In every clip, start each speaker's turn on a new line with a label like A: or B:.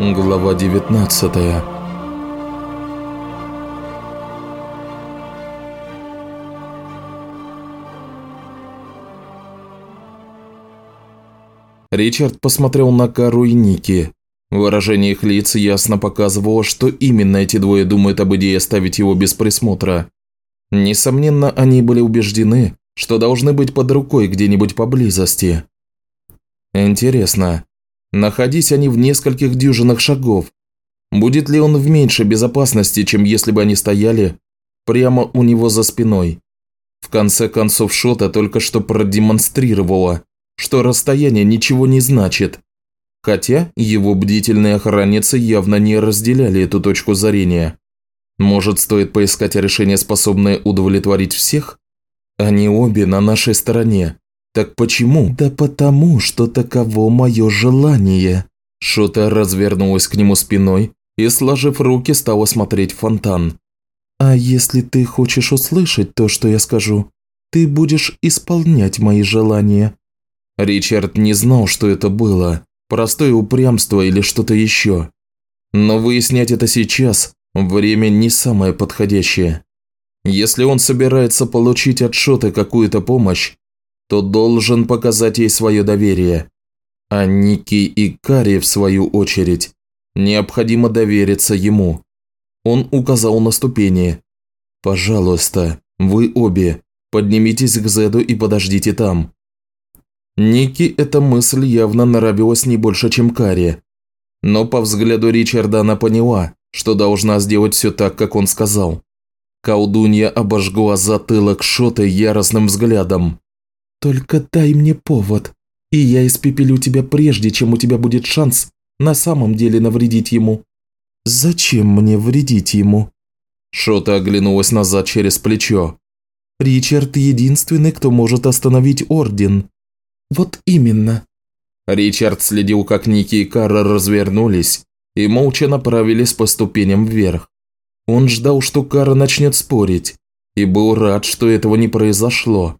A: Глава 19 Ричард посмотрел на Кару и Ники. Выражение их лиц ясно показывало, что именно эти двое думают об идее оставить его без присмотра. Несомненно, они были убеждены, что должны быть под рукой где-нибудь поблизости. Интересно, находись они в нескольких дюжинах шагов, будет ли он в меньшей безопасности, чем если бы они стояли прямо у него за спиной? В конце концов, Шота только что продемонстрировала, что расстояние ничего не значит, хотя его бдительные охранницы явно не разделяли эту точку зрения. Может, стоит поискать решение, способное удовлетворить всех? Они обе на нашей стороне. Так почему? Да потому, что таково мое желание. Шота развернулась к нему спиной и, сложив руки, стала смотреть в фонтан. А если ты хочешь услышать то, что я скажу, ты будешь исполнять мои желания. Ричард не знал, что это было. Простое упрямство или что-то еще. Но выяснять это сейчас время не самое подходящее. Если он собирается получить от Шоты какую-то помощь, то должен показать ей свое доверие. А Ники и Кари, в свою очередь, необходимо довериться ему. Он указал на ступени. «Пожалуйста, вы обе, поднимитесь к Зеду и подождите там». Ники эта мысль явно нравилась не больше, чем Кари. Но по взгляду Ричарда она поняла, что должна сделать все так, как он сказал. Колдунья обожгла затылок Шоты яростным взглядом. «Только дай мне повод, и я испепелю тебя прежде, чем у тебя будет шанс на самом деле навредить ему». «Зачем мне вредить ему?» Шота оглянулась назад через плечо. «Ричард единственный, кто может остановить Орден». «Вот именно». Ричард следил, как Ники и Кара развернулись и молча направились по ступеням вверх. Он ждал, что Кара начнет спорить, и был рад, что этого не произошло.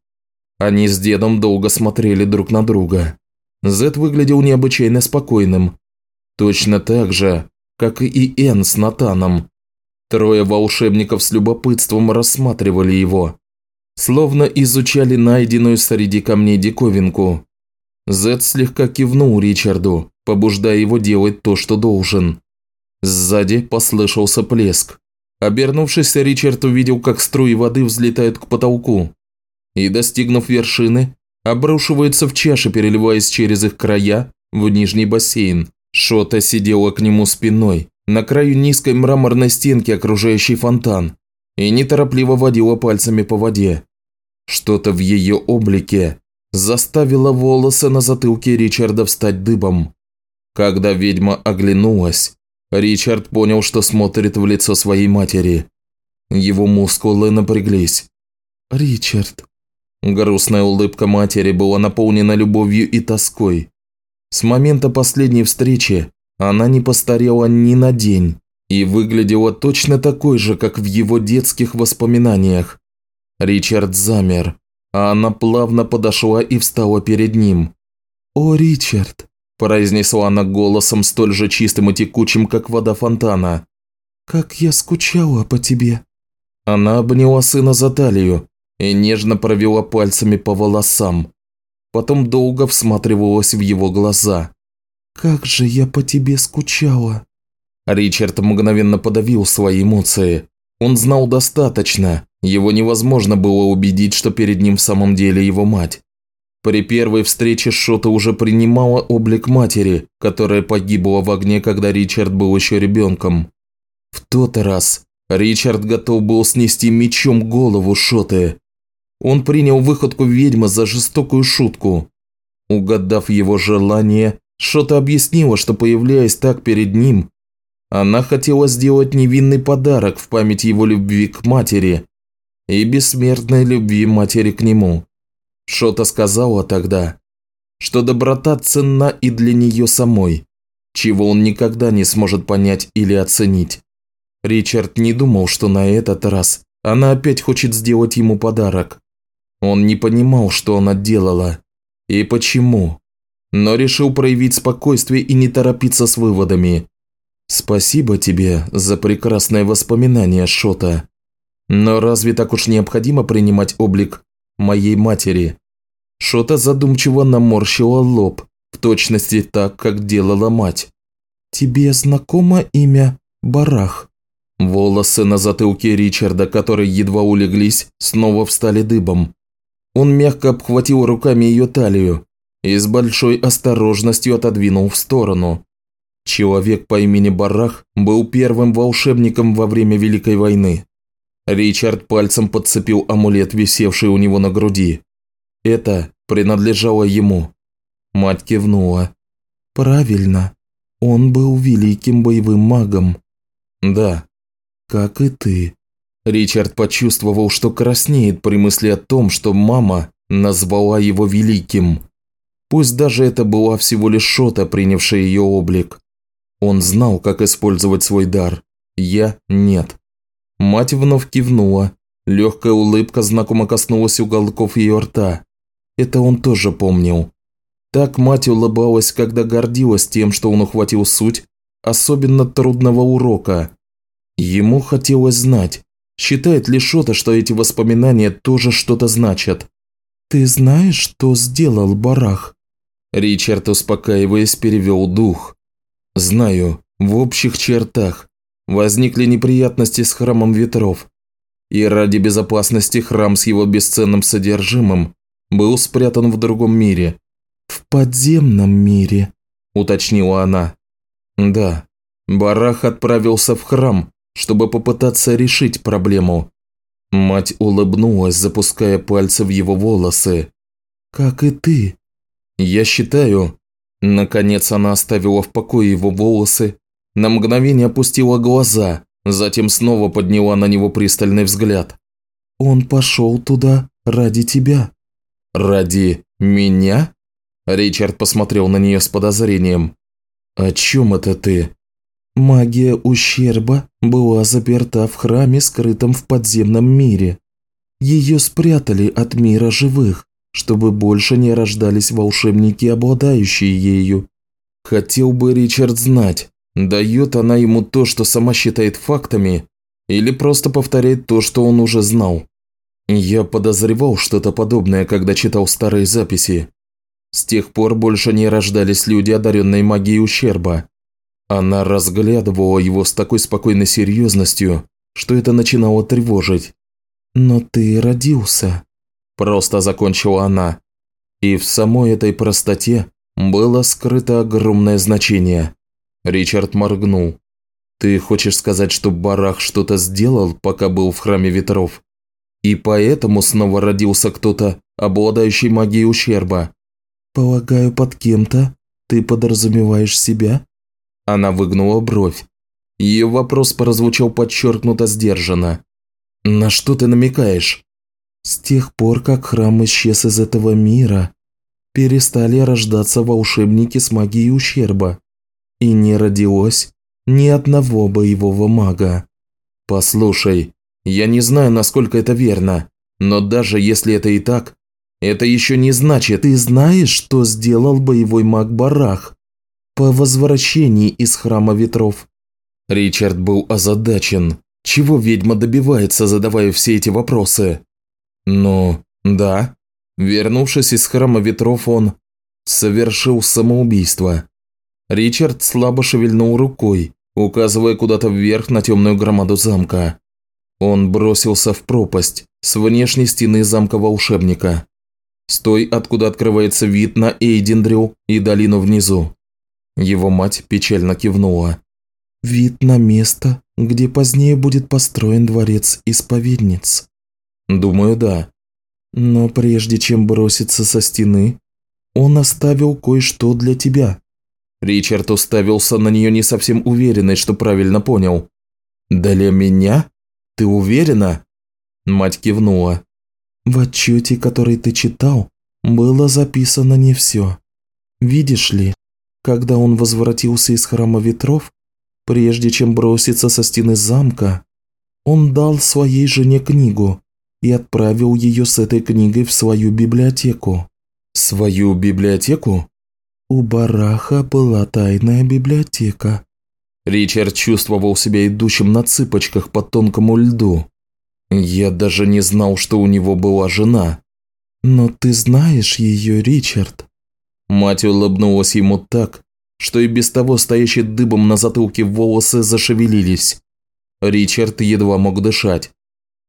A: Они с дедом долго смотрели друг на друга. Зет выглядел необычайно спокойным. Точно так же, как и Энн с Натаном. Трое волшебников с любопытством рассматривали его. Словно изучали найденную среди камней диковинку. Зет слегка кивнул Ричарду, побуждая его делать то, что должен. Сзади послышался плеск. Обернувшись, Ричард увидел, как струи воды взлетают к потолку и, достигнув вершины, обрушиваются в чаши, переливаясь через их края в нижний бассейн. Шота сидела к нему спиной, на краю низкой мраморной стенки, окружающей фонтан, и неторопливо водила пальцами по воде. Что-то в ее облике заставило волосы на затылке Ричарда встать дыбом. Когда ведьма оглянулась, Ричард понял, что смотрит в лицо своей матери. Его мускулы напряглись. «Ричард». Грустная улыбка матери была наполнена любовью и тоской. С момента последней встречи она не постарела ни на день и выглядела точно такой же, как в его детских воспоминаниях. Ричард замер, а она плавно подошла и встала перед ним. «О, Ричард!» произнесла она голосом столь же чистым и текучим, как вода фонтана. «Как я скучала по тебе!» Она обняла сына за талию и нежно провела пальцами по волосам. Потом долго всматривалась в его глаза. «Как же я по тебе скучала!» Ричард мгновенно подавил свои эмоции. Он знал достаточно, его невозможно было убедить, что перед ним в самом деле его мать. При первой встрече Шота уже принимала облик матери, которая погибла в огне, когда Ричард был еще ребенком. В тот раз Ричард готов был снести мечом голову Шоты. Он принял выходку ведьмы за жестокую шутку. Угадав его желание, Шота объяснила, что появляясь так перед ним, она хотела сделать невинный подарок в память его любви к матери и бессмертной любви матери к нему. Шота сказала тогда, что доброта ценна и для нее самой, чего он никогда не сможет понять или оценить. Ричард не думал, что на этот раз она опять хочет сделать ему подарок. Он не понимал, что она делала и почему, но решил проявить спокойствие и не торопиться с выводами. Спасибо тебе за прекрасное воспоминание, Шота. Но разве так уж необходимо принимать облик моей матери? Шота задумчиво наморщила лоб, в точности так, как делала мать. «Тебе знакомо имя Барах?» Волосы на затылке Ричарда, которые едва улеглись, снова встали дыбом. Он мягко обхватил руками ее талию и с большой осторожностью отодвинул в сторону. Человек по имени Барах был первым волшебником во время Великой войны. Ричард пальцем подцепил амулет, висевший у него на груди. Это принадлежало ему. Мать кивнула. «Правильно. Он был великим боевым магом». «Да, как и ты». Ричард почувствовал, что краснеет при мысли о том, что мама назвала его великим. Пусть даже это была всего лишь шота, принявшая ее облик. Он знал, как использовать свой дар. Я – нет. Мать вновь кивнула. Легкая улыбка знакомо коснулась уголков ее рта. Это он тоже помнил. Так мать улыбалась, когда гордилась тем, что он ухватил суть особенно трудного урока. Ему хотелось знать, считает ли Шота, что эти воспоминания тоже что-то значат. «Ты знаешь, что сделал Барах?» Ричард, успокаиваясь, перевел дух. «Знаю, в общих чертах. Возникли неприятности с храмом ветров. И ради безопасности храм с его бесценным содержимым был спрятан в другом мире. «В подземном мире», – уточнила она. «Да, Барах отправился в храм, чтобы попытаться решить проблему». Мать улыбнулась, запуская пальцы в его волосы. «Как и ты». «Я считаю...» Наконец она оставила в покое его волосы, на мгновение опустила глаза, затем снова подняла на него пристальный взгляд. «Он пошел туда ради тебя». «Ради меня?» Ричард посмотрел на нее с подозрением. «О чем это ты?» «Магия ущерба была заперта в храме, скрытом в подземном мире. Ее спрятали от мира живых, чтобы больше не рождались волшебники, обладающие ею. Хотел бы Ричард знать, дает она ему то, что сама считает фактами, или просто повторяет то, что он уже знал. Я подозревал что-то подобное, когда читал старые записи. С тех пор больше не рождались люди, одаренные магией ущерба. Она разглядывала его с такой спокойной серьезностью, что это начинало тревожить. «Но ты родился», – просто закончила она. И в самой этой простоте было скрыто огромное значение. Ричард моргнул. «Ты хочешь сказать, что Барах что-то сделал, пока был в Храме Ветров? И поэтому снова родился кто-то, обладающий магией ущерба?» «Полагаю, под кем-то ты подразумеваешь себя?» Она выгнула бровь. Ее вопрос прозвучал подчеркнуто сдержанно. «На что ты намекаешь?» «С тех пор, как храм исчез из этого мира, перестали рождаться волшебники с магией ущерба, и не родилось ни одного боевого мага». «Послушай, я не знаю, насколько это верно, но даже если это и так, это еще не значит, ты знаешь, что сделал боевой маг Барах по возвращении из Храма Ветров. Ричард был озадачен. Чего ведьма добивается, задавая все эти вопросы? Ну, да. Вернувшись из Храма Ветров, он совершил самоубийство. Ричард слабо шевельнул рукой, указывая куда-то вверх на темную громаду замка. Он бросился в пропасть с внешней стены замка волшебника с той, откуда открывается вид на Эйдендрил и долину внизу. Его мать печально кивнула. «Вид на место, где позднее будет построен дворец исповедниц». «Думаю, да». «Но прежде чем броситься со стены, он оставил кое-что для тебя». Ричард уставился на нее не совсем уверенный, что правильно понял. «Для меня? Ты уверена?» Мать кивнула. В отчете, который ты читал, было записано не все. Видишь ли, когда он возвратился из храма ветров, прежде чем броситься со стены замка, он дал своей жене книгу и отправил ее с этой книгой в свою библиотеку. Свою библиотеку? У Бараха была тайная библиотека. Ричард чувствовал себя идущим на цыпочках по тонкому льду. Я даже не знал, что у него была жена.
B: «Но ты знаешь ее, Ричард?»
A: Мать улыбнулась ему так, что и без того стоящие дыбом на затылке волосы зашевелились. Ричард едва мог дышать.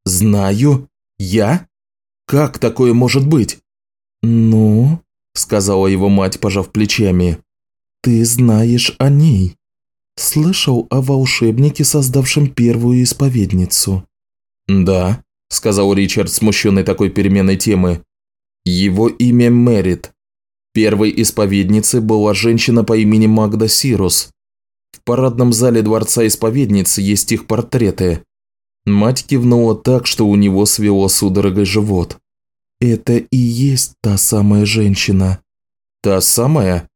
A: «Знаю? Я? Как такое может быть?»
B: «Ну?» – сказала
A: его мать, пожав плечами.
B: «Ты знаешь о ней. Слышал о волшебнике, создавшем первую исповедницу?»
A: «Да», – сказал Ричард, смущенный такой переменой темы. «Его имя Мэрит. Первой исповедницей была женщина по имени Магда Сирус. В парадном зале Дворца Исповедницы есть их портреты. Мать кивнула так, что у него свело судорогой живот.
B: «Это и есть та самая женщина».
A: «Та самая?»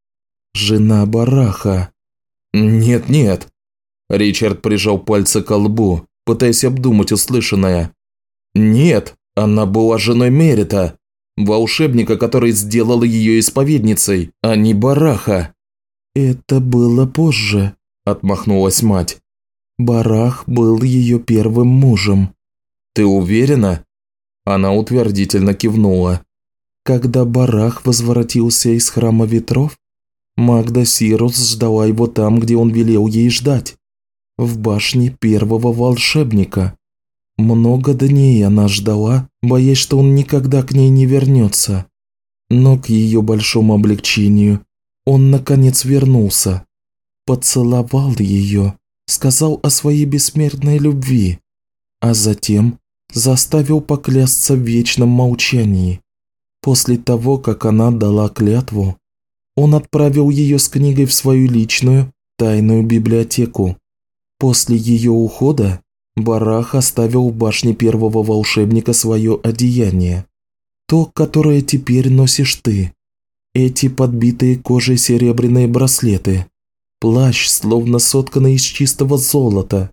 B: «Жена Бараха».
A: «Нет-нет». Ричард прижал пальцы к лбу, пытаясь обдумать услышанное. «Нет, она была женой Мерита, волшебника, который сделал ее исповедницей, а не Бараха».
B: «Это было позже», – отмахнулась мать. Барах был ее первым мужем.
A: Ты уверена? Она утвердительно кивнула.
B: Когда Барах возвратился из храма ветров, Магда Сирус ждала его там, где он велел ей ждать, в башне первого волшебника. Много дней она ждала, боясь, что он никогда к ней не вернется. Но к ее большому облегчению он наконец вернулся, поцеловал ее сказал о своей бессмертной любви, а затем заставил поклясться в вечном молчании. После того, как она дала клятву, он отправил ее с книгой в свою личную тайную библиотеку. После ее ухода Барах оставил в башне первого волшебника свое одеяние. То, которое теперь носишь ты. Эти подбитые кожей серебряные браслеты. Плащ, словно сотканный из чистого золота.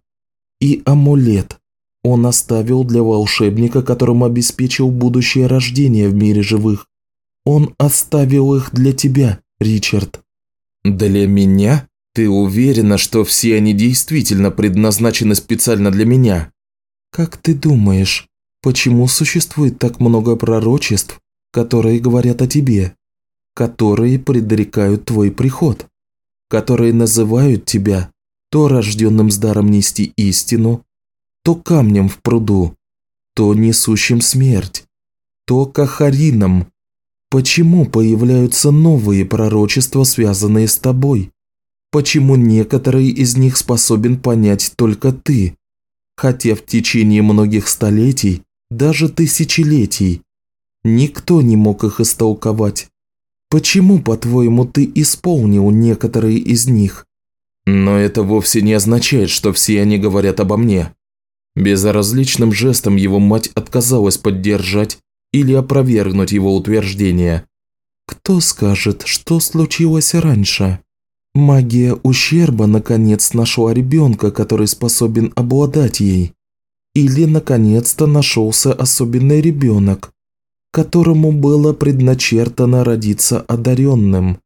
B: И амулет он оставил для волшебника, которому обеспечил будущее рождение в мире живых. Он оставил их для тебя, Ричард.
A: Для меня? Ты уверена, что все они действительно предназначены специально для меня?
B: Как ты думаешь, почему существует так много пророчеств, которые говорят о тебе, которые предрекают твой приход? которые называют тебя то рожденным с даром нести истину, то камнем в пруду, то несущим смерть, то кахарином. Почему появляются новые пророчества, связанные с тобой? Почему некоторые из них способен понять только ты, хотя в течение многих столетий, даже тысячелетий, никто не мог их истолковать? Почему, по-твоему, ты исполнил некоторые из них?
A: Но это вовсе не означает, что все они говорят обо мне. Безразличным жестом его мать отказалась поддержать или опровергнуть его утверждение.
B: Кто скажет, что случилось раньше? Магия ущерба наконец нашла ребенка, который способен обладать ей. Или наконец-то нашелся особенный ребенок, которому было предначертано родиться одаренным.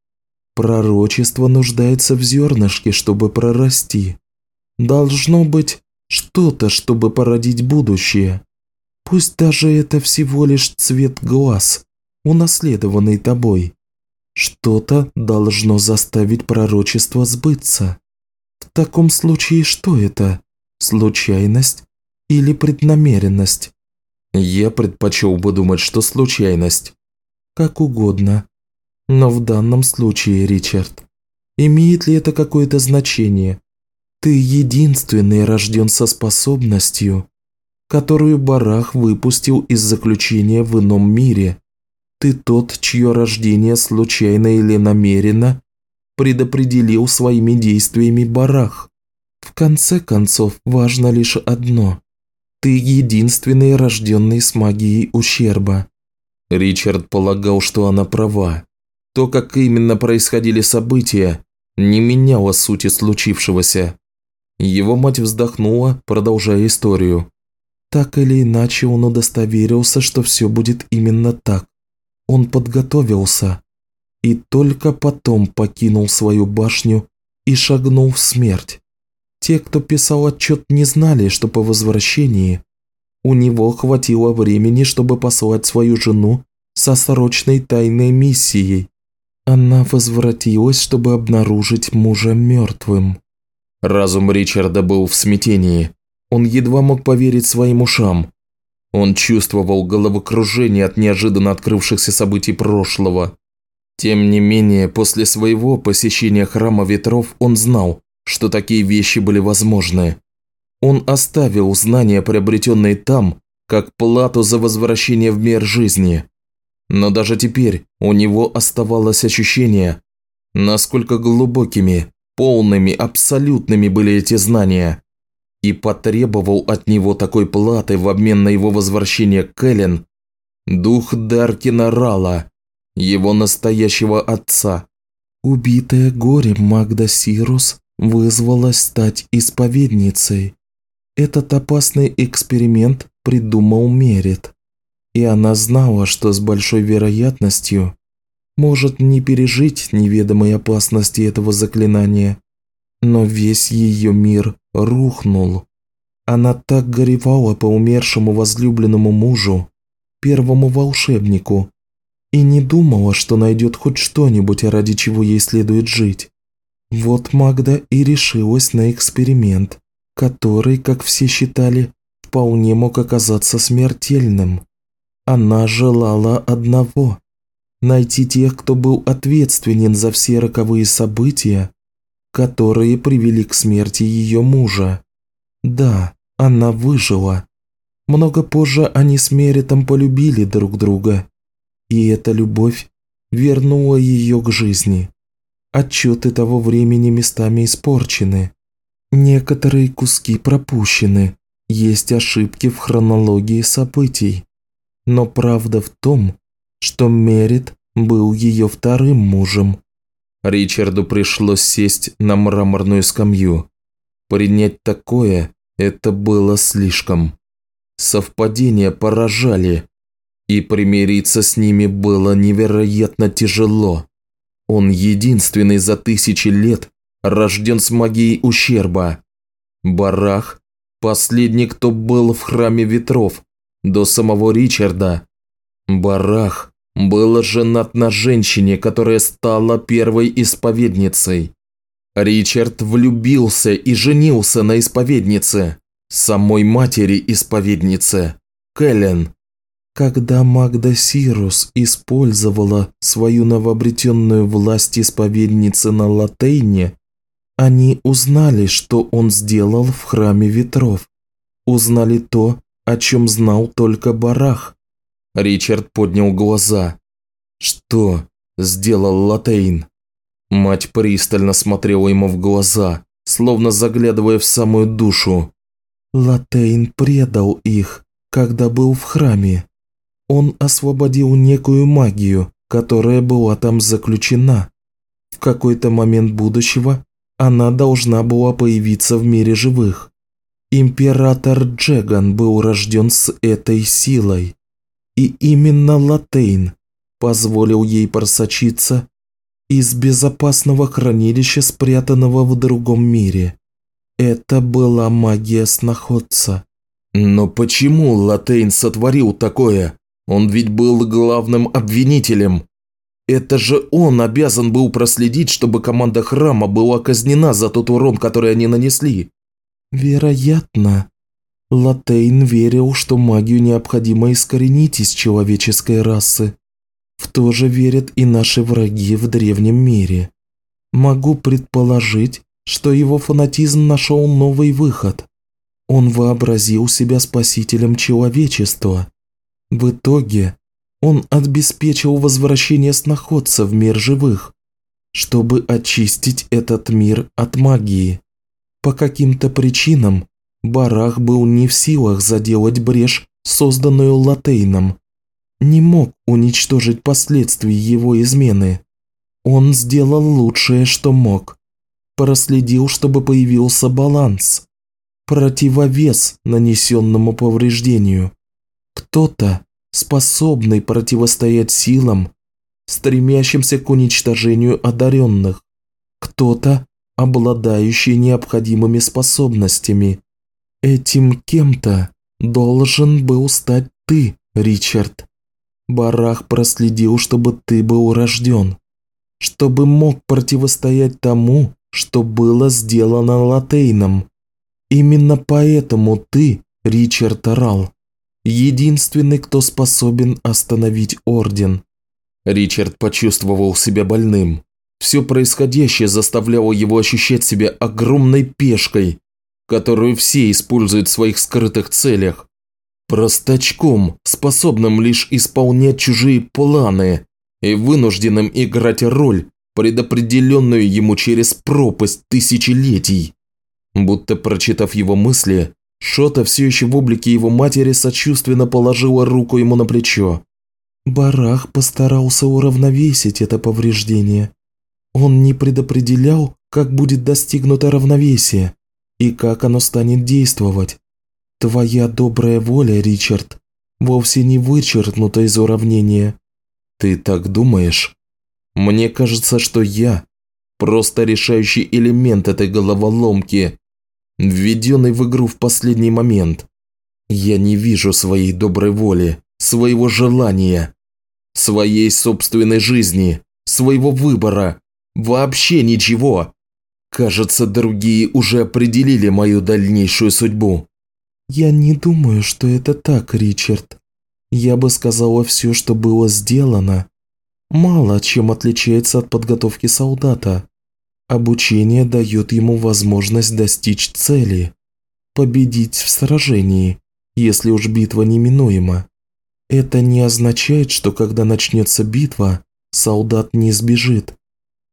B: Пророчество нуждается в зернышке, чтобы прорасти. Должно быть что-то, чтобы породить будущее. Пусть даже это всего лишь цвет глаз, унаследованный тобой. Что-то должно заставить пророчество сбыться. В таком случае что это? Случайность или преднамеренность?
A: Я предпочел бы думать, что случайность.
B: Как угодно. Но в данном случае, Ричард, имеет ли это какое-то значение? Ты единственный рожден со способностью, которую Барах выпустил из заключения в ином мире. Ты тот, чье рождение случайно или намеренно предопределил своими действиями Барах. В конце концов, важно лишь одно ты единственный рожденный с магией ущерба».
A: Ричард полагал, что она права. То, как именно происходили события, не меняло сути случившегося. Его мать вздохнула, продолжая историю.
B: Так или иначе он удостоверился, что все будет именно так. Он подготовился и только потом покинул свою башню и шагнул в смерть. Те, кто писал отчет, не знали, что по возвращении у него хватило времени, чтобы послать свою жену со срочной тайной миссией. Она возвратилась, чтобы обнаружить мужа мертвым.
A: Разум Ричарда был в смятении. Он едва мог поверить своим ушам. Он чувствовал головокружение от неожиданно открывшихся событий прошлого. Тем не менее, после своего посещения Храма Ветров он знал, что такие вещи были возможны. Он оставил знания, приобретенные там, как плату за возвращение в мир жизни. Но даже теперь у него оставалось ощущение, насколько глубокими, полными, абсолютными были эти знания. И потребовал от него такой платы в обмен на его возвращение к Эллен дух Даркина Рала, его настоящего отца.
B: Убитая горем Магда Сирус вызвалась стать исповедницей. Этот опасный эксперимент придумал Мерит. И она знала, что с большой вероятностью может не пережить неведомой опасности этого заклинания. Но весь ее мир рухнул. Она так горевала по умершему возлюбленному мужу, первому волшебнику, и не думала, что найдет хоть что-нибудь, ради чего ей следует жить. Вот Магда и решилась на эксперимент, который, как все считали, вполне мог оказаться смертельным. Она желала одного – найти тех, кто был ответственен за все роковые события, которые привели к смерти ее мужа. Да, она выжила. Много позже они с Меритом полюбили друг друга, и эта любовь вернула ее к жизни. Отчеты того времени местами испорчены. Некоторые куски пропущены, есть ошибки в хронологии событий. Но правда в том, что Мерит был ее вторым мужем.
A: Ричарду пришлось сесть на мраморную скамью. Принять такое – это было слишком. Совпадения поражали, и примириться с ними было невероятно тяжело. Он единственный за тысячи лет рожден с магией ущерба. Барах – последний, кто был в храме ветров, до самого Ричарда. Барах был женат на женщине, которая стала первой исповедницей. Ричард влюбился и женился на исповеднице, самой матери исповедницы, Кэлен.
B: Когда Магда Сирус использовала свою новообретенную власть исповедницы на Латейне, они узнали, что он сделал в Храме Ветров. Узнали то, о чем знал только Барах.
A: Ричард поднял глаза. Что сделал Латейн? Мать пристально смотрела ему в глаза, словно заглядывая в самую душу.
B: Латейн предал их, когда был в храме он освободил некую магию, которая была там заключена. В какой-то момент будущего она должна была появиться в мире живых. Император Джеган был рожден с этой силой. И именно Латейн позволил ей просочиться из безопасного хранилища, спрятанного в другом мире. Это была магия сноходца.
A: Но почему Латейн сотворил такое? Он ведь был главным обвинителем. Это же он обязан был проследить, чтобы команда храма была казнена за тот урон, который они нанесли.
B: Вероятно. Латейн верил, что магию необходимо искоренить из человеческой расы. В то же верят и наши враги в древнем мире. Могу предположить, что его фанатизм нашел новый выход. Он вообразил себя спасителем человечества. В итоге он обеспечил возвращение сноходца в мир живых, чтобы очистить этот мир от магии. По каким-то причинам Барах был не в силах заделать брешь, созданную Латейном. Не мог уничтожить последствия его измены. Он сделал лучшее, что мог. Проследил, чтобы появился баланс. Противовес нанесенному повреждению. Кто-то, способный противостоять силам, стремящимся к уничтожению одаренных. Кто-то, обладающий необходимыми способностями. Этим кем-то должен был стать ты, Ричард. Барах проследил, чтобы ты был рожден, чтобы мог противостоять тому, что было сделано Латейном. Именно поэтому ты, Ричард Рал, единственный, кто способен остановить Орден.
A: Ричард почувствовал себя больным. Все происходящее заставляло его ощущать себя огромной пешкой, которую все используют в своих скрытых целях. Простачком, способным лишь исполнять чужие планы и вынужденным играть роль, предопределенную ему через пропасть тысячелетий. Будто прочитав его мысли, Шота все еще в облике его матери сочувственно положила руку ему на плечо.
B: Барах постарался уравновесить это повреждение. Он не предопределял, как будет достигнуто равновесие и как оно станет действовать. Твоя добрая воля, Ричард, вовсе не вычеркнута из уравнения.
A: Ты так думаешь? Мне кажется, что я просто решающий элемент этой головоломки, введенный в игру в последний момент. Я не вижу своей доброй воли, своего желания, своей собственной жизни, своего выбора, вообще ничего. Кажется, другие уже определили мою дальнейшую судьбу.
B: Я не думаю, что это так, Ричард. Я бы сказала все, что было сделано. Мало чем отличается от подготовки солдата. Обучение дает ему возможность достичь цели, победить в сражении, если уж битва неминуема. Это не означает, что когда начнется битва, солдат не сбежит,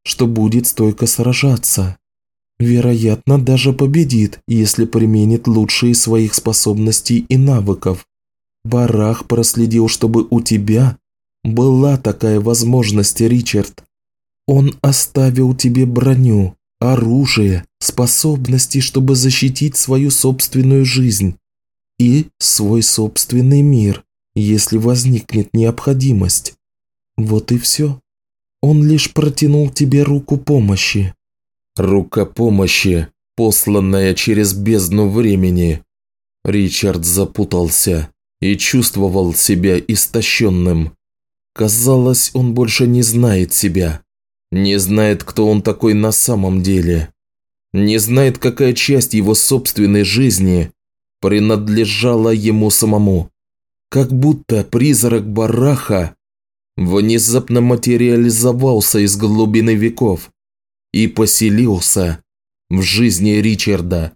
B: что будет стойко сражаться. Вероятно, даже победит, если применит лучшие своих способностей и навыков. Барах проследил, чтобы у тебя была такая возможность, Ричард. Он оставил тебе броню, оружие, способности, чтобы защитить свою собственную жизнь и свой собственный мир, если возникнет необходимость. Вот и все. Он лишь протянул тебе руку помощи.
A: Рука помощи, посланная через бездну времени. Ричард запутался и чувствовал себя истощенным. Казалось, он больше не знает себя. Не знает, кто он такой на самом деле. Не знает, какая часть его собственной жизни принадлежала ему самому. Как будто призрак Бараха внезапно материализовался из глубины веков и поселился в жизни Ричарда.